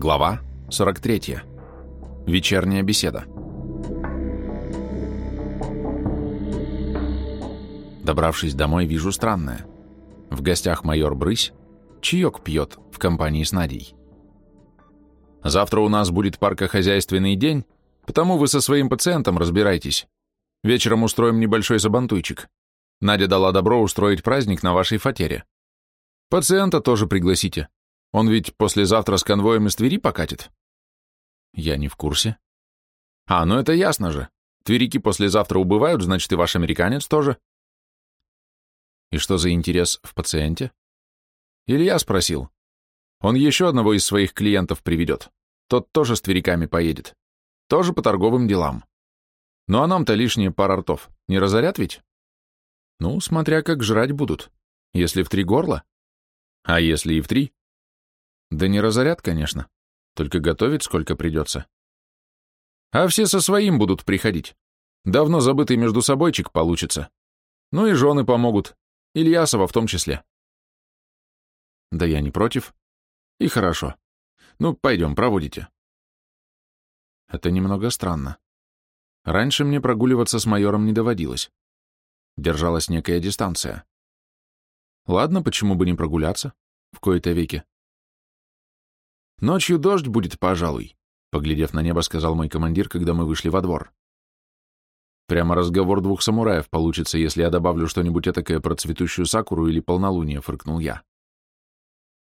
Глава 43. Вечерняя беседа. Добравшись домой, вижу странное. В гостях майор Брысь чаек пьет в компании с Надей. Завтра у нас будет паркохозяйственный день, потому вы со своим пациентом разбирайтесь. Вечером устроим небольшой забантуйчик. Надя дала добро устроить праздник на вашей фатере. Пациента тоже пригласите. Он ведь послезавтра с конвоем из Твери покатит? Я не в курсе. А, ну это ясно же. Тверики послезавтра убывают, значит и ваш американец тоже. И что за интерес в пациенте? Илья спросил. Он еще одного из своих клиентов приведет. Тот тоже с твериками поедет. Тоже по торговым делам. Ну а нам-то лишние пара ртов. Не разорят ведь? Ну, смотря как жрать будут. Если в три горла. А если и в три? Да не разорят, конечно. Только готовить сколько придется. А все со своим будут приходить. Давно забытый между собойчик получится. Ну и жены помогут. Ильясова в том числе. Да я не против. И хорошо. Ну, пойдем, проводите. Это немного странно. Раньше мне прогуливаться с майором не доводилось. Держалась некая дистанция. Ладно, почему бы не прогуляться? В кои-то веки. «Ночью дождь будет, пожалуй», — поглядев на небо, сказал мой командир, когда мы вышли во двор. Прямо разговор двух самураев получится, если я добавлю что-нибудь этакое про цветущую сакуру или полнолуние, фыркнул я.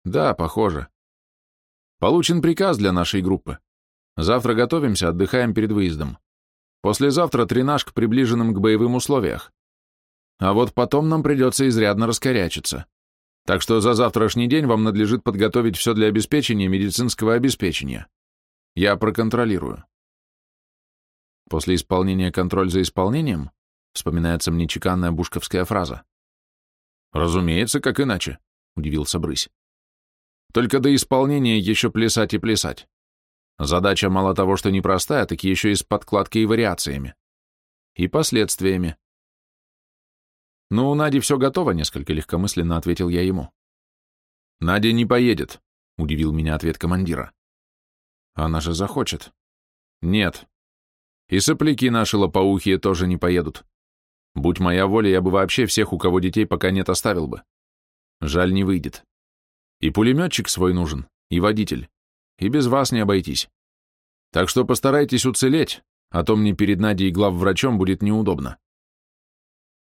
Да, похоже. Получен приказ для нашей группы. Завтра готовимся, отдыхаем перед выездом. Послезавтра тренаж к приближенным к боевым условиях. А вот потом нам придется изрядно раскорячиться. Так что за завтрашний день вам надлежит подготовить все для обеспечения медицинского обеспечения. Я проконтролирую. После исполнения контроль за исполнением вспоминается мне чеканная бушковская фраза. Разумеется, как иначе, удивился Брысь. Только до исполнения еще плясать и плясать. Задача мало того, что непростая, так еще и с подкладкой и вариациями. И последствиями. «Ну, у Нади все готово», — несколько легкомысленно ответил я ему. «Надя не поедет», — удивил меня ответ командира. «Она же захочет». «Нет. И сопляки наши лопоухие тоже не поедут. Будь моя воля, я бы вообще всех, у кого детей пока нет, оставил бы. Жаль, не выйдет. И пулеметчик свой нужен, и водитель. И без вас не обойтись. Так что постарайтесь уцелеть, а то мне перед Надей главврачом будет неудобно».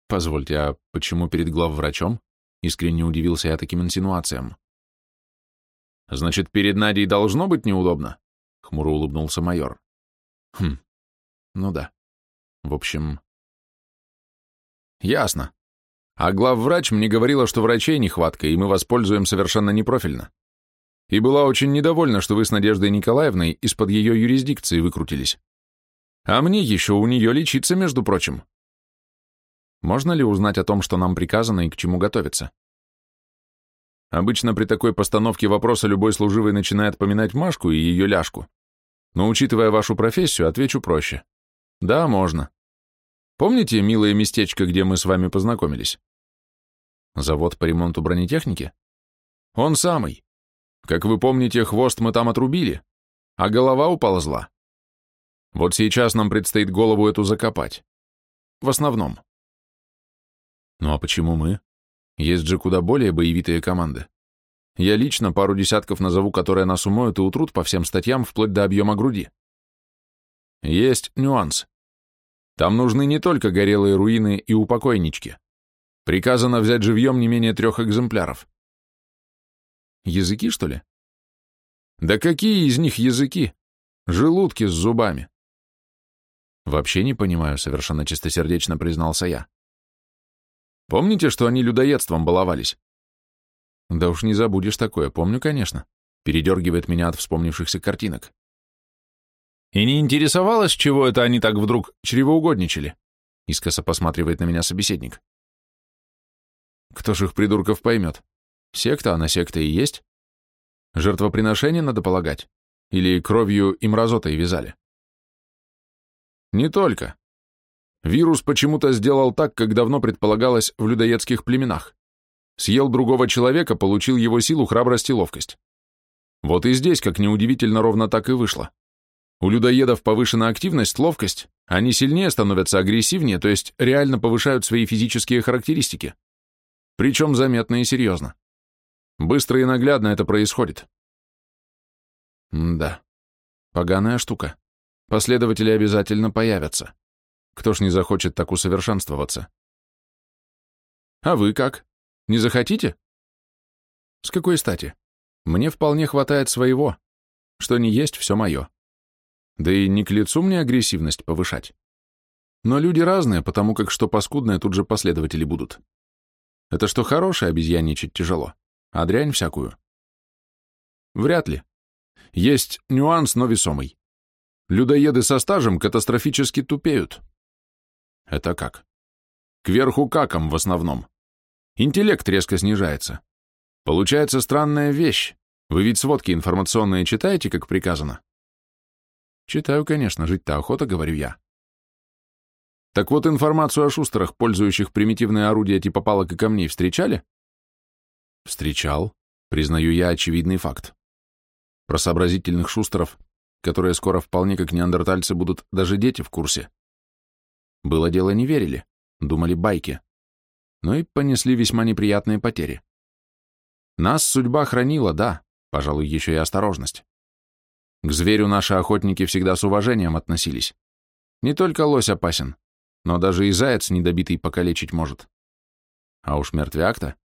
Позвольте, а почему перед главврачом? Искренне удивился я таким инсинуациям. Значит, перед Надей должно быть неудобно? Хмуро улыбнулся майор. Хм, ну да. В общем... Ясно. А главврач мне говорила, что врачей нехватка, и мы воспользуем совершенно непрофильно. И была очень недовольна, что вы с Надеждой Николаевной из-под ее юрисдикции выкрутились. А мне еще у нее лечиться, между прочим. Можно ли узнать о том, что нам приказано и к чему готовиться? Обычно при такой постановке вопроса любой служивый начинает поминать Машку и ее ляжку. Но учитывая вашу профессию, отвечу проще. Да, можно. Помните милое местечко, где мы с вами познакомились? Завод по ремонту бронетехники? Он самый. Как вы помните, хвост мы там отрубили, а голова уползла. Вот сейчас нам предстоит голову эту закопать. В основном. Ну а почему мы? Есть же куда более боевитые команды. Я лично пару десятков назову, которые нас умоют и утрут по всем статьям вплоть до объема груди. Есть нюанс. Там нужны не только горелые руины и упокойнички. Приказано взять живьем не менее трех экземпляров. Языки, что ли? Да какие из них языки? Желудки с зубами. Вообще не понимаю, совершенно чистосердечно признался я. Помните, что они людоедством баловались? Да уж не забудешь такое, помню, конечно. Передергивает меня от вспомнившихся картинок. И не интересовалась, чего это они так вдруг чревоугодничали? Искоса посматривает на меня собеседник. Кто ж их придурков поймет? Секта, она секта и есть. Жертвоприношение надо полагать? Или кровью и мразотой вязали? Не только. Вирус почему-то сделал так, как давно предполагалось в людоедских племенах. Съел другого человека, получил его силу, храбрость и ловкость. Вот и здесь, как неудивительно, ровно так и вышло. У людоедов повышена активность, ловкость, они сильнее становятся агрессивнее, то есть реально повышают свои физические характеристики. Причем заметно и серьезно. Быстро и наглядно это происходит. М да, поганая штука. Последователи обязательно появятся. Кто ж не захочет так усовершенствоваться? А вы как? Не захотите? С какой стати? Мне вполне хватает своего. Что не есть, все мое. Да и не к лицу мне агрессивность повышать. Но люди разные, потому как что паскудное тут же последователи будут. Это что хорошее обезьянничать тяжело, а дрянь всякую. Вряд ли. Есть нюанс, но весомый. Людоеды со стажем катастрофически тупеют. Это как? Кверху каком в основном. Интеллект резко снижается. Получается странная вещь. Вы ведь сводки информационные читаете, как приказано? Читаю, конечно, жить-то охота, говорю я. Так вот, информацию о шустерах, пользующих примитивные орудия типа палок и камней, встречали? Встречал. Признаю я очевидный факт. Про сообразительных шустеров, которые скоро вполне как неандертальцы будут даже дети в курсе. Было дело, не верили, думали байки. Но и понесли весьма неприятные потери. Нас судьба хранила, да, пожалуй, еще и осторожность. К зверю наши охотники всегда с уважением относились. Не только лось опасен, но даже и заяц недобитый покалечить может. А уж мертвяк-то.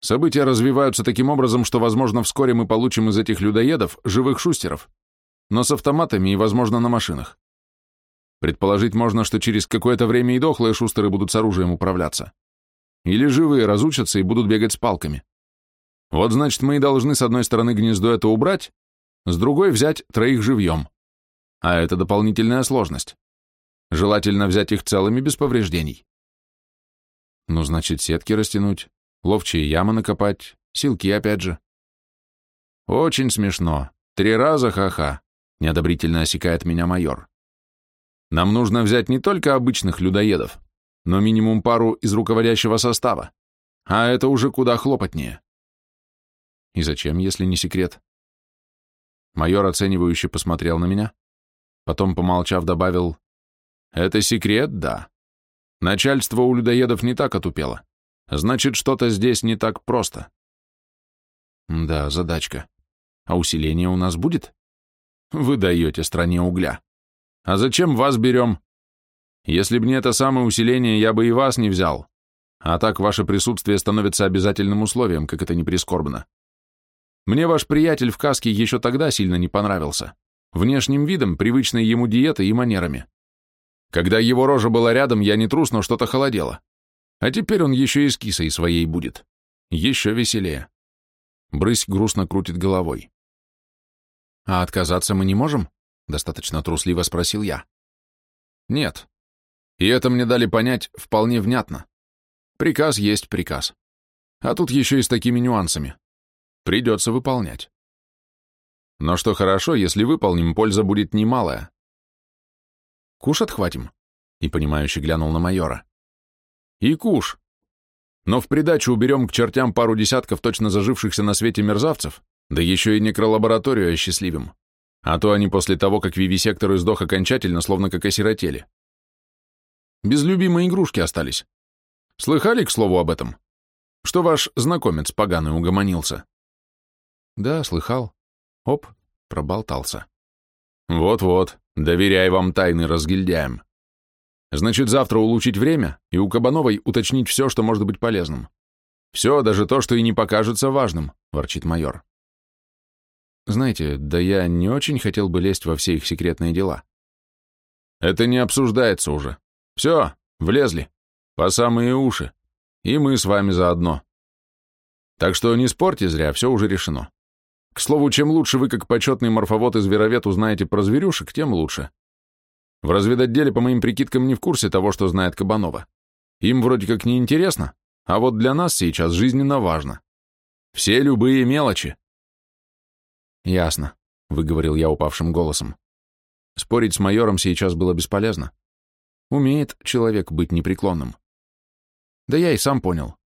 События развиваются таким образом, что, возможно, вскоре мы получим из этих людоедов живых шустеров, но с автоматами и, возможно, на машинах. Предположить можно, что через какое-то время и дохлые шустеры будут с оружием управляться. Или живые разучатся и будут бегать с палками. Вот значит, мы и должны с одной стороны гнездо это убрать, с другой взять троих живьем. А это дополнительная сложность. Желательно взять их целыми без повреждений. Ну, значит, сетки растянуть, ловчие ямы накопать, силки опять же. Очень смешно. Три раза ха-ха, неодобрительно осекает меня майор. Нам нужно взять не только обычных людоедов, но минимум пару из руководящего состава. А это уже куда хлопотнее. И зачем, если не секрет? Майор оценивающе посмотрел на меня, потом, помолчав, добавил, «Это секрет, да. Начальство у людоедов не так отупело. Значит, что-то здесь не так просто». «Да, задачка. А усиление у нас будет?» «Вы даете стране угля. А зачем вас берем? Если б не это самое усиление, я бы и вас не взял. А так ваше присутствие становится обязательным условием, как это не прискорбно. Мне ваш приятель в каске еще тогда сильно не понравился. Внешним видом, привычной ему диетой и манерами. Когда его рожа была рядом, я не трус, но что-то холодело. А теперь он еще и с кисой своей будет. Еще веселее. Брысь грустно крутит головой. «А отказаться мы не можем?» — достаточно трусливо спросил я. «Нет. И это мне дали понять вполне внятно. Приказ есть приказ. А тут еще и с такими нюансами. Придется выполнять. Но что хорошо, если выполним, польза будет немалая. Куш отхватим? И понимающе глянул на майора. И куш. Но в придачу уберем к чертям пару десятков точно зажившихся на свете мерзавцев, да еще и некролабораторию осчастливим. А то они после того, как вивисектор издох окончательно, словно как осиротели. Без любимой игрушки остались. Слыхали, к слову, об этом? Что ваш знакомец поганый угомонился? Да, слыхал. Оп, проболтался. Вот-вот, доверяй вам тайны разгильдяем. Значит, завтра улучшить время и у Кабановой уточнить все, что может быть полезным. Все, даже то, что и не покажется важным, ворчит майор. Знаете, да я не очень хотел бы лезть во все их секретные дела. Это не обсуждается уже. Все, влезли. По самые уши. И мы с вами заодно. Так что не спорьте зря, все уже решено. К слову, чем лучше вы, как почетный морфовод и зверовед, узнаете про зверюшек, тем лучше. В разведотделе, по моим прикидкам, не в курсе того, что знает Кабанова. Им вроде как не интересно, а вот для нас сейчас жизненно важно. Все любые мелочи. Ясно, выговорил я упавшим голосом. Спорить с майором сейчас было бесполезно. Умеет человек быть непреклонным. Да я и сам понял.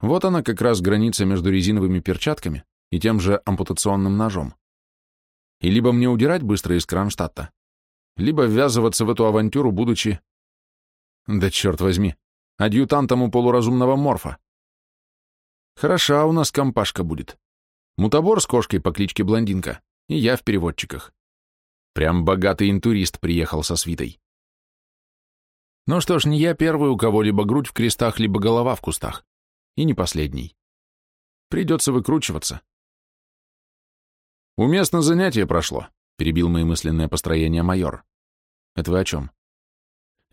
Вот она как раз граница между резиновыми перчатками, и тем же ампутационным ножом. И либо мне удирать быстро из Кронштадта, либо ввязываться в эту авантюру, будучи... Да черт возьми, адъютантом у полуразумного морфа. Хороша у нас компашка будет. Мутабор с кошкой по кличке Блондинка, и я в переводчиках. Прям богатый интурист приехал со свитой. Ну что ж, не я первый, у кого либо грудь в крестах, либо голова в кустах. И не последний. Придется выкручиваться. Уместно занятие прошло, перебил мои мысленное построение майор. Это вы о чем?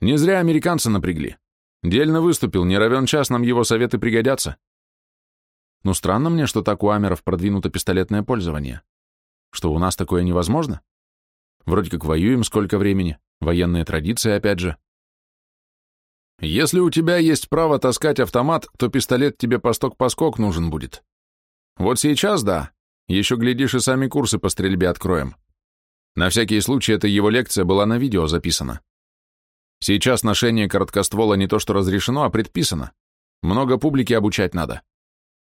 Не зря американца напрягли. Дельно выступил, не равен час, нам его советы пригодятся. Ну, странно мне, что так у амеров продвинуто пистолетное пользование. Что, у нас такое невозможно? Вроде как воюем сколько времени, военные традиции опять же. Если у тебя есть право таскать автомат, то пистолет тебе посток-поскок нужен будет. Вот сейчас да, еще глядишь и сами курсы по стрельбе откроем. На всякий случай эта его лекция была на видео записана. Сейчас ношение короткоствола не то что разрешено, а предписано. Много публики обучать надо.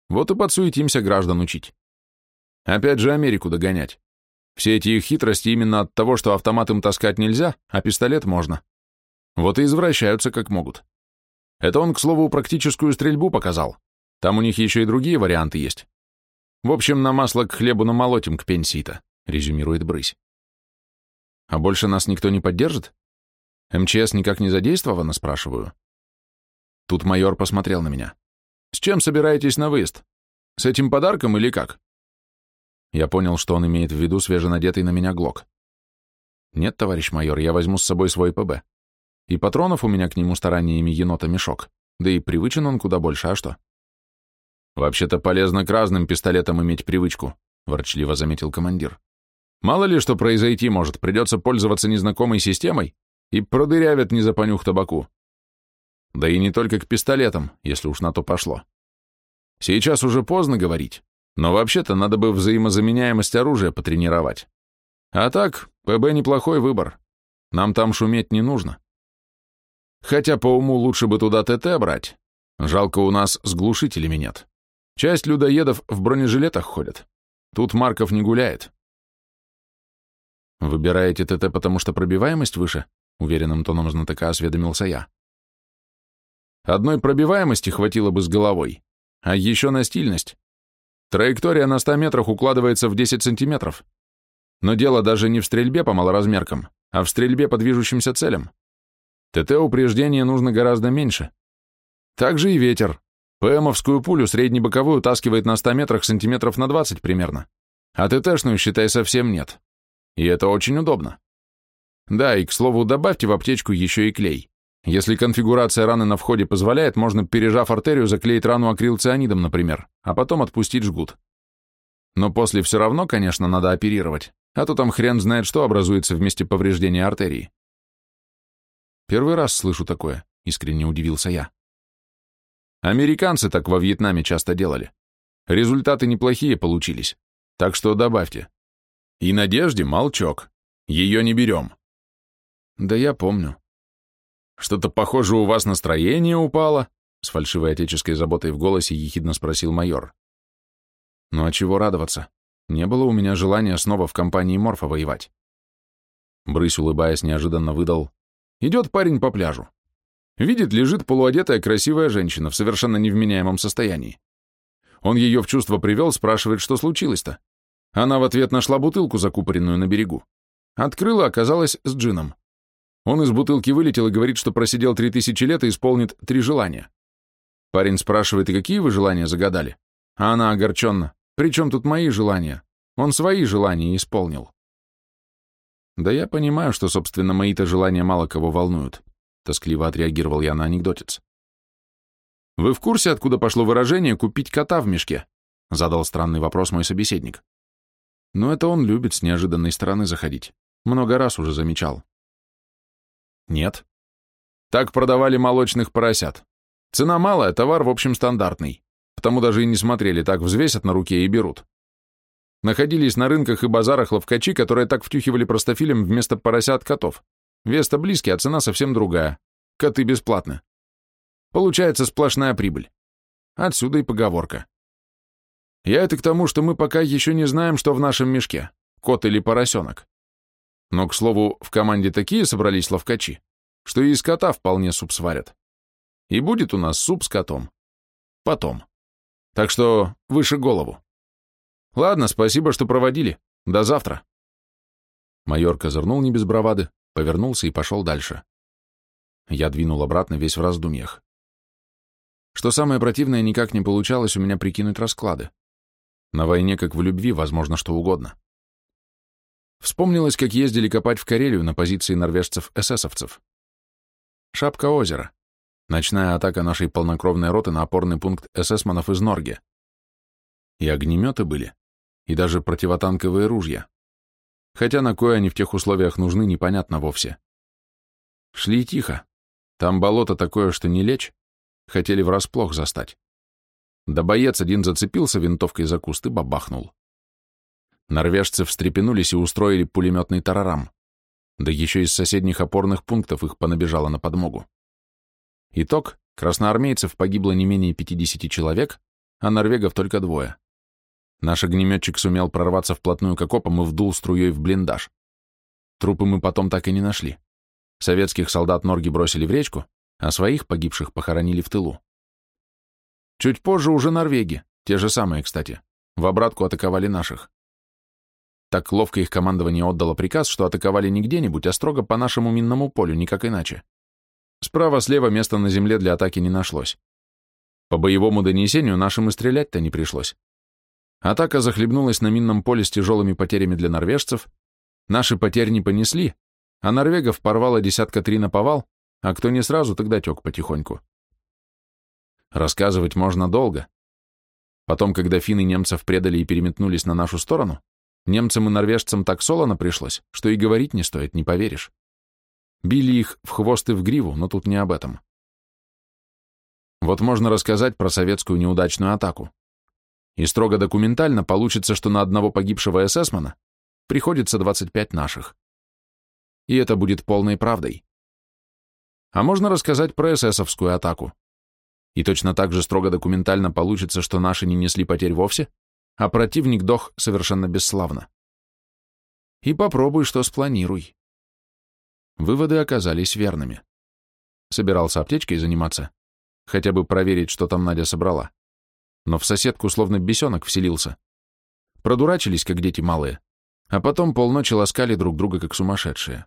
Вот и подсуетимся граждан учить. Опять же Америку догонять. Все эти их хитрости именно от того, что автомат им таскать нельзя, а пистолет можно. Вот и извращаются как могут. Это он, к слову, практическую стрельбу показал. Там у них еще и другие варианты есть. В общем, на масло к хлебу намолотим к пенсии-то, резюмирует Брысь. А больше нас никто не поддержит? МЧС никак не задействовано, спрашиваю. Тут майор посмотрел на меня. С чем собираетесь на выезд? С этим подарком или как? Я понял, что он имеет в виду свеженадетый на меня глок. Нет, товарищ майор, я возьму с собой свой ПБ. И патронов у меня к нему стараниями енота мешок. Да и привычен он куда больше, а что? Вообще-то полезно к разным пистолетам иметь привычку, ворчливо заметил командир. Мало ли что произойти может, придется пользоваться незнакомой системой и продырявят не за понюх табаку. Да и не только к пистолетам, если уж на то пошло. Сейчас уже поздно говорить, но вообще-то надо бы взаимозаменяемость оружия потренировать. А так, ПБ неплохой выбор. Нам там шуметь не нужно. Хотя по уму лучше бы туда ТТ брать. Жалко, у нас с глушителями нет. Часть людоедов в бронежилетах ходят. Тут Марков не гуляет. Выбираете ТТ, потому что пробиваемость выше? Уверенным тоном знатока осведомился я. Одной пробиваемости хватило бы с головой, а еще на стильность. Траектория на 100 метрах укладывается в 10 сантиметров. Но дело даже не в стрельбе по малоразмеркам, а в стрельбе по движущимся целям. ТТ упреждения нужно гораздо меньше. Также и ветер. ПМовскую пулю среднебоковую таскивает на 100 метрах сантиметров на 20 примерно, а ТТшную, считай, совсем нет. И это очень удобно. Да, и, к слову, добавьте в аптечку еще и клей. Если конфигурация раны на входе позволяет, можно, пережав артерию, заклеить рану акрилцианидом, например, а потом отпустить жгут. Но после все равно, конечно, надо оперировать, а то там хрен знает, что образуется в месте повреждения артерии. Первый раз слышу такое, искренне удивился я. Американцы так во Вьетнаме часто делали. Результаты неплохие получились, так что добавьте. И Надежде молчок. Ее не берем. Да я помню. Что-то похоже у вас настроение упало? С фальшивой отеческой заботой в голосе ехидно спросил майор. Ну а чего радоваться? Не было у меня желания снова в компании Морфа воевать. Брысь, улыбаясь, неожиданно выдал. Идет парень по пляжу. Видит, лежит полуодетая красивая женщина в совершенно невменяемом состоянии. Он ее в чувство привел, спрашивает, что случилось-то. Она в ответ нашла бутылку, закупоренную на берегу. Открыла, оказалась с джином. Он из бутылки вылетел и говорит, что просидел три тысячи лет и исполнит три желания. Парень спрашивает, какие вы желания загадали? А она огорченно. При чем тут мои желания? Он свои желания исполнил. Да я понимаю, что, собственно, мои-то желания мало кого волнуют. Тоскливо отреагировал я на анекдотец. Вы в курсе, откуда пошло выражение «купить кота в мешке»? Задал странный вопрос мой собеседник. Но это он любит с неожиданной стороны заходить. Много раз уже замечал. Нет. Так продавали молочных поросят. Цена малая, товар, в общем, стандартный. Потому даже и не смотрели, так взвесят на руке и берут. Находились на рынках и базарах ловкачи, которые так втюхивали простофилем вместо поросят котов. Вес-то близкий, а цена совсем другая. Коты бесплатны. Получается сплошная прибыль. Отсюда и поговорка. Я это к тому, что мы пока еще не знаем, что в нашем мешке, кот или поросенок. Но, к слову, в команде такие собрались ловкачи, что и из кота вполне суп сварят. И будет у нас суп с котом. Потом. Так что выше голову. Ладно, спасибо, что проводили. До завтра. Майор козырнул не без бравады, повернулся и пошел дальше. Я двинул обратно весь в раздумьях. Что самое противное, никак не получалось у меня прикинуть расклады. На войне, как в любви, возможно что угодно. Вспомнилось, как ездили копать в Карелию на позиции норвежцев-эсэсовцев. Шапка озера. Ночная атака нашей полнокровной роты на опорный пункт эсэсманов из Норге. И огнеметы были, и даже противотанковые ружья. Хотя на кое они в тех условиях нужны, непонятно вовсе. Шли тихо. Там болото такое, что не лечь. Хотели врасплох застать. Да боец один зацепился винтовкой за куст и бабахнул. Норвежцы встрепенулись и устроили пулеметный тарарам. Да еще из соседних опорных пунктов их понабежало на подмогу. Итог — красноармейцев погибло не менее 50 человек, а норвегов только двое. Наш огнеметчик сумел прорваться вплотную к окопам и вдул струей в блиндаж. Трупы мы потом так и не нашли. Советских солдат Норги бросили в речку, а своих погибших похоронили в тылу. Чуть позже уже норвеги, те же самые, кстати, в обратку атаковали наших. Так ловко их командование отдало приказ, что атаковали не где-нибудь, а строго по нашему минному полю, никак иначе. Справа-слева места на земле для атаки не нашлось. По боевому донесению нашим и стрелять-то не пришлось. Атака захлебнулась на минном поле с тяжелыми потерями для норвежцев, наши потерь не понесли, а норвегов порвало десятка три на повал, а кто не сразу, тогда тек потихоньку. Рассказывать можно долго. Потом, когда финны немцев предали и переметнулись на нашу сторону, немцам и норвежцам так солоно пришлось, что и говорить не стоит, не поверишь. Били их в хвост и в гриву, но тут не об этом. Вот можно рассказать про советскую неудачную атаку. И строго документально получится, что на одного погибшего эсэсмана приходится 25 наших. И это будет полной правдой. А можно рассказать про эсэсовскую атаку. И точно так же строго документально получится, что наши не несли потерь вовсе, а противник дох совершенно бесславно. И попробуй, что спланируй. Выводы оказались верными. Собирался аптечкой заниматься, хотя бы проверить, что там Надя собрала но в соседку словно бесенок вселился. Продурачились, как дети малые, а потом полночи ласкали друг друга, как сумасшедшие.